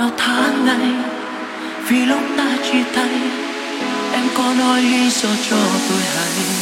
bao tháng ngày vì lúc ta chia tay, em có nói lý do cho tôi hay